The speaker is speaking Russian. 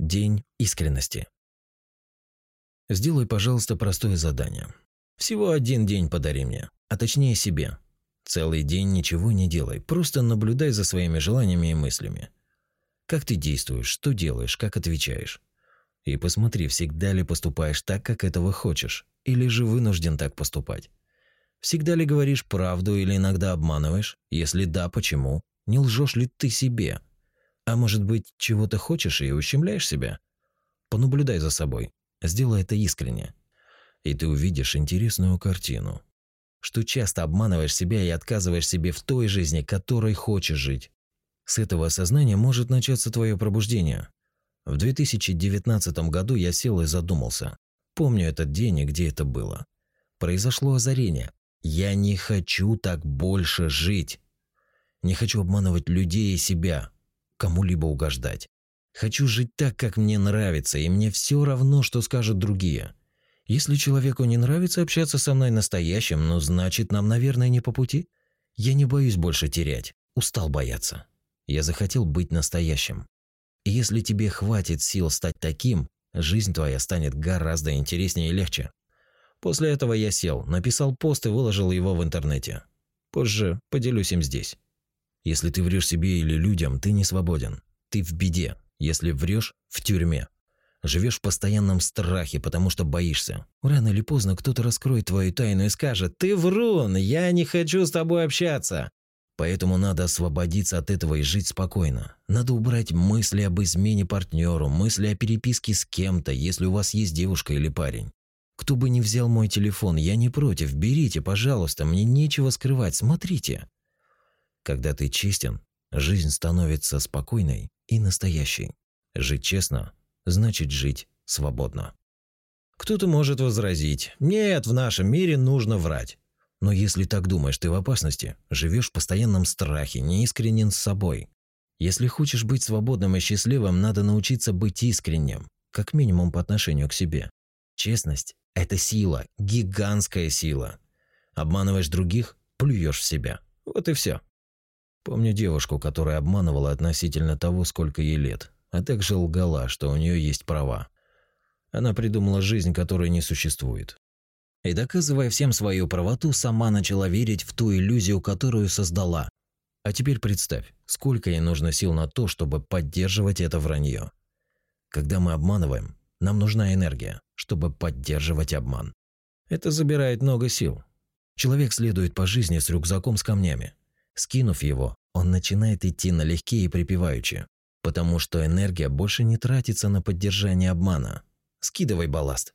День искренности. Сделай, пожалуйста, простое задание. Всего один день подари мне, а точнее себе. Целый день ничего не делай, просто наблюдай за своими желаниями и мыслями. Как ты действуешь, что делаешь, как отвечаешь. И посмотри, всегда ли поступаешь так, как этого хочешь, или же вынужден так поступать. Всегда ли говоришь правду или иногда обманываешь? Если да, почему? Не лжешь ли ты себе? А может быть, чего-то хочешь и ущемляешь себя? Понаблюдай за собой. Сделай это искренне. И ты увидишь интересную картину. Что часто обманываешь себя и отказываешь себе в той жизни, которой хочешь жить. С этого осознания может начаться твое пробуждение. В 2019 году я сел и задумался. Помню этот день и где это было. Произошло озарение. Я не хочу так больше жить. Не хочу обманывать людей и себя, кому-либо угождать. Хочу жить так, как мне нравится, и мне все равно, что скажут другие. Если человеку не нравится общаться со мной настоящим, ну значит, нам, наверное, не по пути. Я не боюсь больше терять, устал бояться. Я захотел быть настоящим. И если тебе хватит сил стать таким, жизнь твоя станет гораздо интереснее и легче. После этого я сел, написал пост и выложил его в интернете. Позже поделюсь им здесь. Если ты врешь себе или людям, ты не свободен. Ты в беде. Если врешь, в тюрьме. Живешь в постоянном страхе, потому что боишься. Рано или поздно кто-то раскроет твою тайну и скажет «Ты врун, я не хочу с тобой общаться». Поэтому надо освободиться от этого и жить спокойно. Надо убрать мысли об измене партнеру, мысли о переписке с кем-то, если у вас есть девушка или парень. Кто бы ни взял мой телефон, я не против, берите, пожалуйста, мне нечего скрывать, смотрите. Когда ты честен, жизнь становится спокойной и настоящей. Жить честно значит жить свободно. Кто-то может возразить: "Нет, в нашем мире нужно врать". Но если так думаешь, ты в опасности, живешь в постоянном страхе, неискренен с собой. Если хочешь быть свободным и счастливым, надо научиться быть искренним, как минимум по отношению к себе. Честность это сила, гигантская сила. Обманываешь других, плюешь в себя. Вот и все. Помню девушку, которая обманывала относительно того, сколько ей лет, а также лгала, что у нее есть права. Она придумала жизнь, которой не существует. И доказывая всем свою правоту, сама начала верить в ту иллюзию, которую создала. А теперь представь, сколько ей нужно сил на то, чтобы поддерживать это вранье. Когда мы обманываем, нам нужна энергия, чтобы поддерживать обман. Это забирает много сил. Человек следует по жизни с рюкзаком с камнями. Скинув его, он начинает идти налегке и припеваючи, потому что энергия больше не тратится на поддержание обмана. Скидывай балласт.